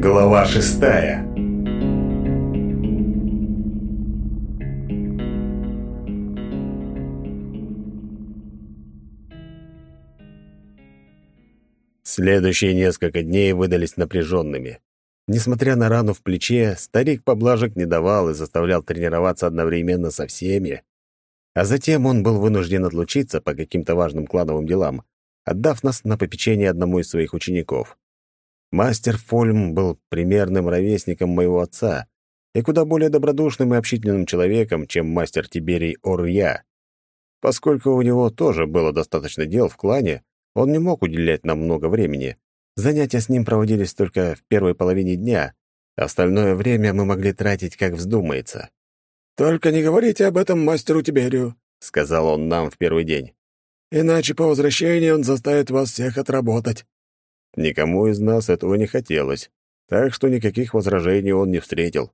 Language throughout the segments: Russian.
Глава шестая. Следующие несколько дней выдались напряженными. Несмотря на рану в плече, старик поблажек не давал и заставлял тренироваться одновременно со всеми. А затем он был вынужден отлучиться по каким-то важным клановым делам, отдав нас на попечение одному из своих учеников. Мастер Фольм был примерным ровесником моего отца и куда более добродушным и общительным человеком, чем мастер Тиберий Орья. Поскольку у него тоже было достаточно дел в клане, он не мог уделять нам много времени. Занятия с ним проводились только в первой половине дня, остальное время мы могли тратить, как вздумается. «Только не говорите об этом мастеру Тиберию», — сказал он нам в первый день. «Иначе по возвращении он заставит вас всех отработать». Никому из нас этого не хотелось, так что никаких возражений он не встретил.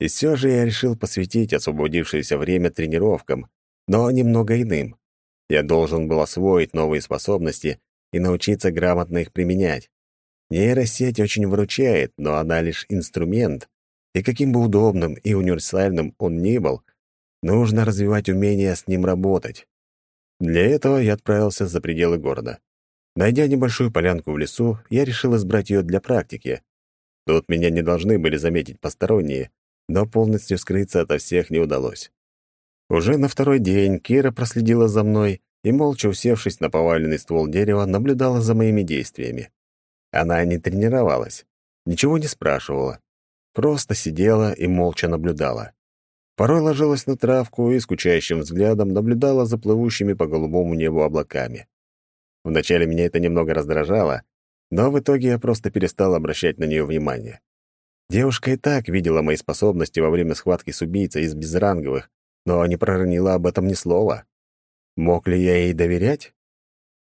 И все же я решил посвятить освободившееся время тренировкам, но немного иным. Я должен был освоить новые способности и научиться грамотно их применять. Нейросеть очень выручает, но она лишь инструмент, и каким бы удобным и универсальным он ни был, нужно развивать умение с ним работать. Для этого я отправился за пределы города. Найдя небольшую полянку в лесу, я решил избрать ее для практики. Тут меня не должны были заметить посторонние, но полностью скрыться ото всех не удалось. Уже на второй день Кира проследила за мной и, молча усевшись на поваленный ствол дерева, наблюдала за моими действиями. Она не тренировалась, ничего не спрашивала, просто сидела и молча наблюдала. Порой ложилась на травку и скучающим взглядом наблюдала за плывущими по голубому небу облаками. Вначале меня это немного раздражало, но в итоге я просто перестал обращать на нее внимание. Девушка и так видела мои способности во время схватки с убийцей из безранговых, но не проронила об этом ни слова. Мог ли я ей доверять?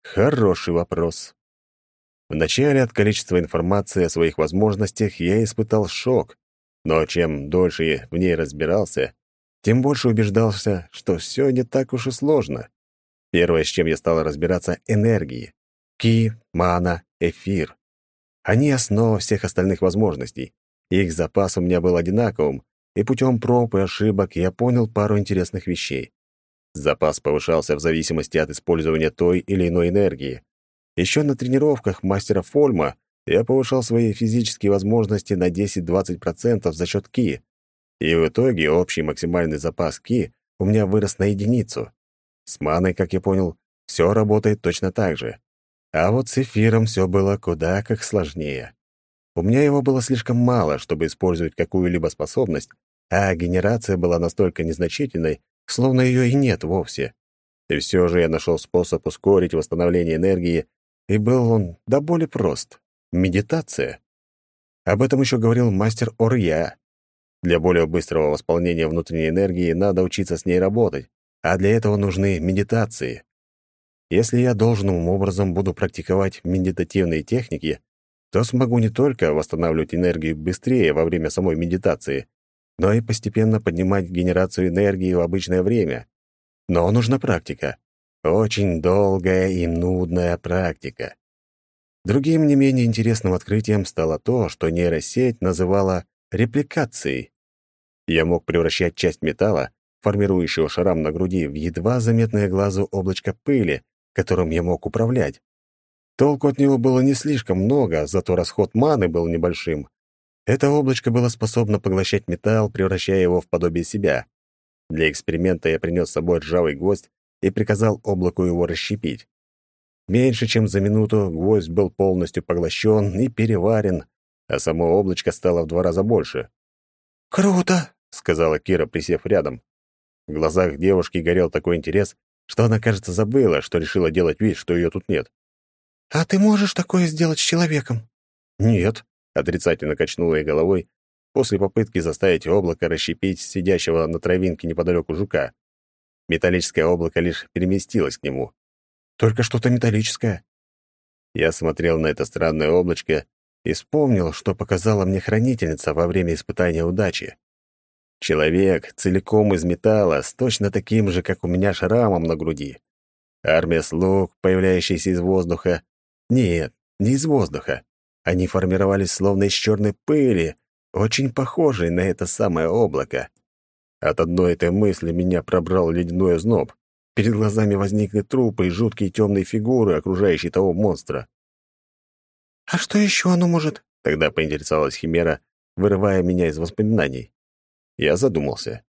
Хороший вопрос. Вначале от количества информации о своих возможностях я испытал шок, но чем дольше я в ней разбирался, тем больше убеждался, что все не так уж и сложно. Первое, с чем я стал разбираться — энергии. Ки, мана, эфир. Они — основа всех остальных возможностей. Их запас у меня был одинаковым, и путем проб и ошибок я понял пару интересных вещей. Запас повышался в зависимости от использования той или иной энергии. Еще на тренировках мастера Фольма я повышал свои физические возможности на 10-20% за счет Ки, и в итоге общий максимальный запас Ки у меня вырос на единицу. С маной, как я понял, все работает точно так же. А вот с эфиром все было куда как сложнее. У меня его было слишком мало, чтобы использовать какую-либо способность, а генерация была настолько незначительной, словно ее и нет вовсе. И все же я нашел способ ускорить восстановление энергии, и был он до боли прост — медитация. Об этом еще говорил мастер Орья. Для более быстрого восполнения внутренней энергии надо учиться с ней работать, а для этого нужны медитации. Если я должным образом буду практиковать медитативные техники, то смогу не только восстанавливать энергию быстрее во время самой медитации, но и постепенно поднимать генерацию энергии в обычное время. Но нужна практика. Очень долгая и нудная практика. Другим не менее интересным открытием стало то, что нейросеть называла репликацией. Я мог превращать часть металла формирующего шрам на груди в едва заметное глазу облачко пыли, которым я мог управлять. Толку от него было не слишком много, зато расход маны был небольшим. Это облачко было способно поглощать металл, превращая его в подобие себя. Для эксперимента я принес с собой ржавый гвоздь и приказал облаку его расщепить. Меньше чем за минуту гвоздь был полностью поглощен и переварен, а само облачко стало в два раза больше. «Круто!» — сказала Кира, присев рядом. В глазах девушки горел такой интерес, что она, кажется, забыла, что решила делать вид, что ее тут нет. «А ты можешь такое сделать с человеком?» «Нет», — отрицательно качнула я головой, после попытки заставить облако расщепить сидящего на травинке неподалеку жука. Металлическое облако лишь переместилось к нему. «Только что-то металлическое». Я смотрел на это странное облачко и вспомнил, что показала мне хранительница во время испытания удачи. Человек, целиком из металла, с точно таким же, как у меня, шрамом на груди. Армия слуг, появляющаяся из воздуха. Нет, не из воздуха. Они формировались словно из черной пыли, очень похожей на это самое облако. От одной этой мысли меня пробрал ледяной озноб. Перед глазами возникли трупы и жуткие темные фигуры, окружающие того монстра. «А что еще оно может?» — тогда поинтересовалась Химера, вырывая меня из воспоминаний. Я задумался.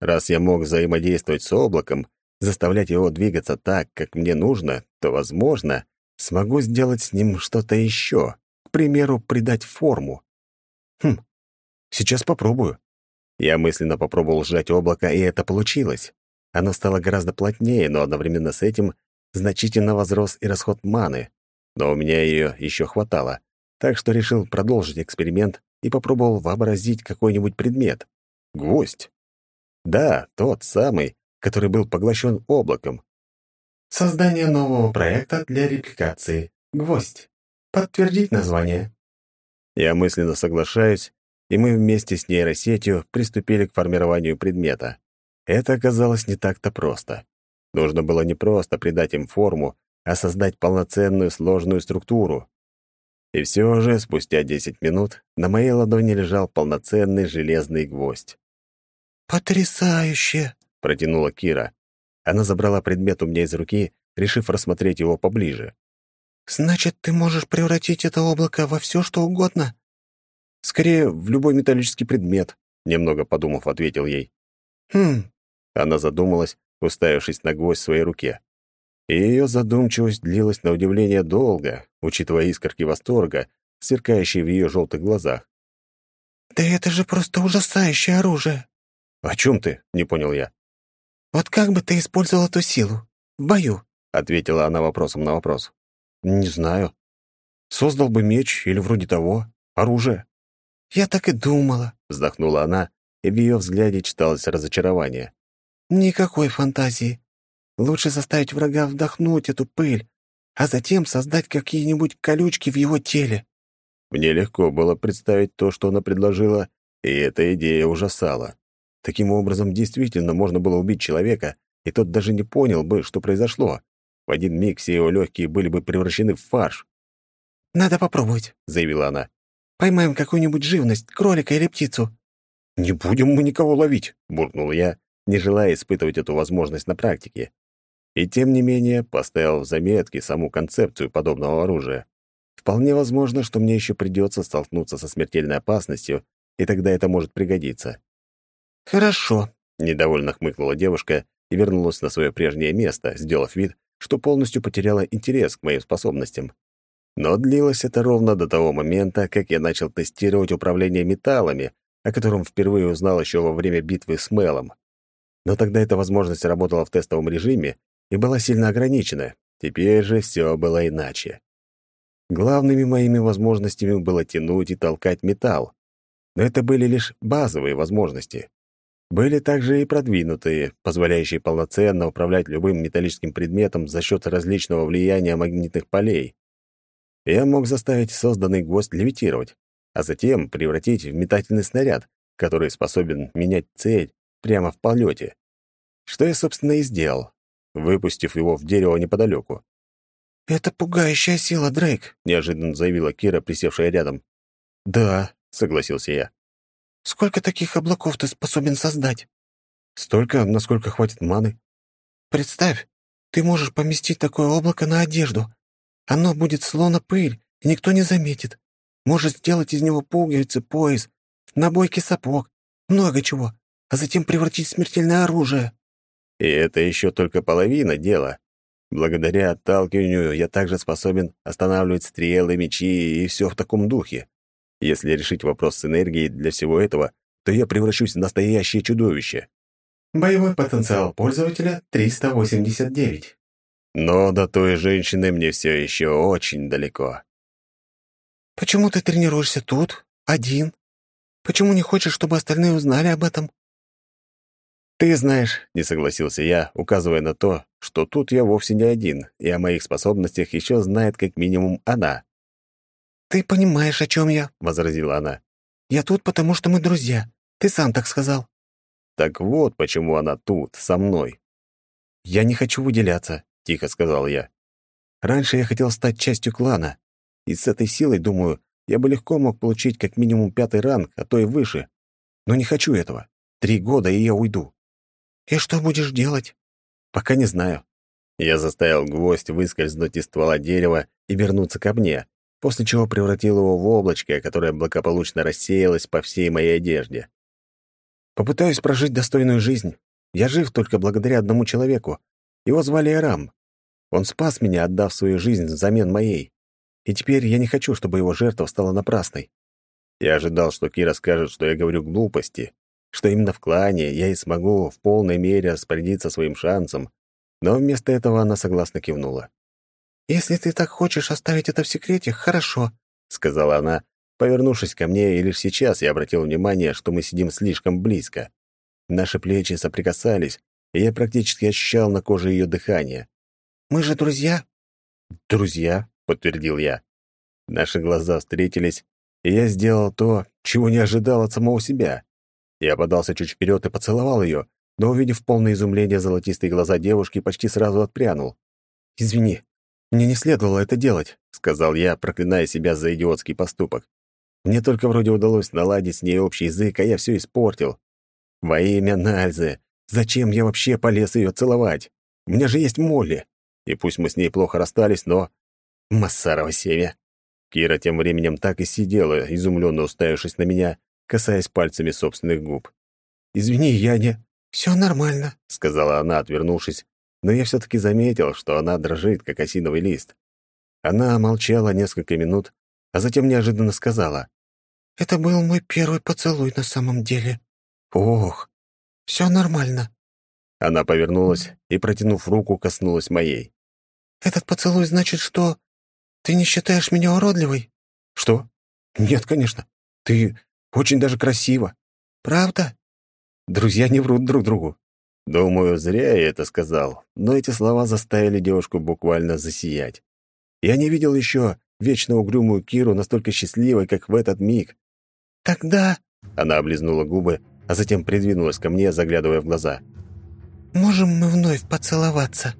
Раз я мог взаимодействовать с облаком, заставлять его двигаться так, как мне нужно, то, возможно, смогу сделать с ним что-то еще, к примеру, придать форму. Хм, сейчас попробую. Я мысленно попробовал сжать облако, и это получилось. Оно стало гораздо плотнее, но одновременно с этим значительно возрос и расход маны. Но у меня ее еще хватало, так что решил продолжить эксперимент и попробовал вообразить какой-нибудь предмет. Гвоздь. Да, тот самый, который был поглощен облаком. Создание нового проекта для репликации. Гвоздь. Подтвердить название. Я мысленно соглашаюсь, и мы вместе с нейросетью приступили к формированию предмета. Это оказалось не так-то просто. Нужно было не просто придать им форму, а создать полноценную сложную структуру. И все же, спустя десять минут, на моей ладони лежал полноценный железный гвоздь. «Потрясающе!» — протянула Кира. Она забрала предмет у меня из руки, решив рассмотреть его поближе. «Значит, ты можешь превратить это облако во все, что угодно?» «Скорее, в любой металлический предмет», — немного подумав, ответил ей. «Хм...» — она задумалась, уставившись на гвоздь в своей руке. И ее задумчивость длилась на удивление долго, учитывая искорки восторга, сверкающие в ее желтых глазах. «Да это же просто ужасающее оружие!» «О чем ты?» — не понял я. «Вот как бы ты использовал эту силу? В бою?» — ответила она вопросом на вопрос. «Не знаю. Создал бы меч или вроде того. Оружие». «Я так и думала», — вздохнула она, и в ее взгляде читалось разочарование. «Никакой фантазии. Лучше заставить врага вдохнуть эту пыль, а затем создать какие-нибудь колючки в его теле». Мне легко было представить то, что она предложила, и эта идея ужасала. Таким образом, действительно можно было убить человека, и тот даже не понял бы, что произошло. В один миг все его легкие были бы превращены в фарш. «Надо попробовать», — заявила она. «Поймаем какую-нибудь живность, кролика или птицу». «Не будем мы никого ловить», — буркнул я, не желая испытывать эту возможность на практике и тем не менее поставил в заметке саму концепцию подобного оружия. Вполне возможно, что мне еще придется столкнуться со смертельной опасностью, и тогда это может пригодиться. «Хорошо», — недовольно хмыкнула девушка и вернулась на свое прежнее место, сделав вид, что полностью потеряла интерес к моим способностям. Но длилось это ровно до того момента, как я начал тестировать управление металлами, о котором впервые узнал еще во время битвы с Мелом. Но тогда эта возможность работала в тестовом режиме, и была сильно ограничена. Теперь же все было иначе. Главными моими возможностями было тянуть и толкать металл. Но это были лишь базовые возможности. Были также и продвинутые, позволяющие полноценно управлять любым металлическим предметом за счет различного влияния магнитных полей. Я мог заставить созданный гвоздь левитировать, а затем превратить в метательный снаряд, который способен менять цель прямо в полете. Что я, собственно, и сделал выпустив его в дерево неподалеку. «Это пугающая сила, Дрейк», — неожиданно заявила Кира, присевшая рядом. «Да», — согласился я. «Сколько таких облаков ты способен создать?» «Столько, насколько хватит маны». «Представь, ты можешь поместить такое облако на одежду. Оно будет словно пыль, и никто не заметит. Можешь сделать из него пуговицы, пояс, набойки сапог, много чего, а затем превратить в смертельное оружие». И это еще только половина дела. Благодаря отталкиванию я также способен останавливать стрелы, мечи и все в таком духе. Если решить вопрос с энергией для всего этого, то я превращусь в настоящее чудовище. Боевой потенциал пользователя 389. Но до той женщины мне все еще очень далеко. Почему ты тренируешься тут, один? Почему не хочешь, чтобы остальные узнали об этом? «Ты знаешь», — не согласился я, указывая на то, что тут я вовсе не один, и о моих способностях еще знает как минимум она. «Ты понимаешь, о чем я», — возразила она. «Я тут, потому что мы друзья. Ты сам так сказал». «Так вот, почему она тут, со мной». «Я не хочу выделяться», — тихо сказал я. «Раньше я хотел стать частью клана, и с этой силой, думаю, я бы легко мог получить как минимум пятый ранг, а то и выше. Но не хочу этого. Три года, и я уйду. «И что будешь делать?» «Пока не знаю». Я заставил гвоздь выскользнуть из ствола дерева и вернуться ко мне, после чего превратил его в облачко, которое благополучно рассеялось по всей моей одежде. «Попытаюсь прожить достойную жизнь. Я жив только благодаря одному человеку. Его звали Арам. Он спас меня, отдав свою жизнь взамен моей. И теперь я не хочу, чтобы его жертва стала напрасной». Я ожидал, что Кира скажет, что я говорю глупости, что именно в клане я и смогу в полной мере распорядиться своим шансом, но вместо этого она согласно кивнула. «Если ты так хочешь оставить это в секрете, хорошо», — сказала она, повернувшись ко мне, и лишь сейчас я обратил внимание, что мы сидим слишком близко. Наши плечи соприкасались, и я практически ощущал на коже ее дыхание. «Мы же друзья?» «Друзья», — подтвердил я. Наши глаза встретились, и я сделал то, чего не ожидал от самого себя. Я подался чуть вперед и поцеловал ее, но, увидев полное изумление золотистые глаза девушки, почти сразу отпрянул. «Извини, мне не следовало это делать», — сказал я, проклиная себя за идиотский поступок. Мне только вроде удалось наладить с ней общий язык, а я все испортил. Во имя Нальзы, зачем я вообще полез ее целовать? У меня же есть Молли. И пусть мы с ней плохо расстались, но... Массарова семя. Кира тем временем так и сидела, изумленно уставившись на меня, касаясь пальцами собственных губ. «Извини, Яня, не...» «Все нормально», — сказала она, отвернувшись, но я все-таки заметил, что она дрожит, как осиновый лист. Она молчала несколько минут, а затем неожиданно сказала. «Это был мой первый поцелуй на самом деле». «Ох!» «Все нормально». Она повернулась и, протянув руку, коснулась моей. «Этот поцелуй значит, что ты не считаешь меня уродливой?» «Что?» «Нет, конечно. Ты... Очень даже красиво. Правда?» Друзья не врут друг другу. Думаю, зря я это сказал, но эти слова заставили девушку буквально засиять. Я не видел еще вечно угрюмую Киру настолько счастливой, как в этот миг. «Тогда...» — она облизнула губы, а затем придвинулась ко мне, заглядывая в глаза. «Можем мы вновь поцеловаться?»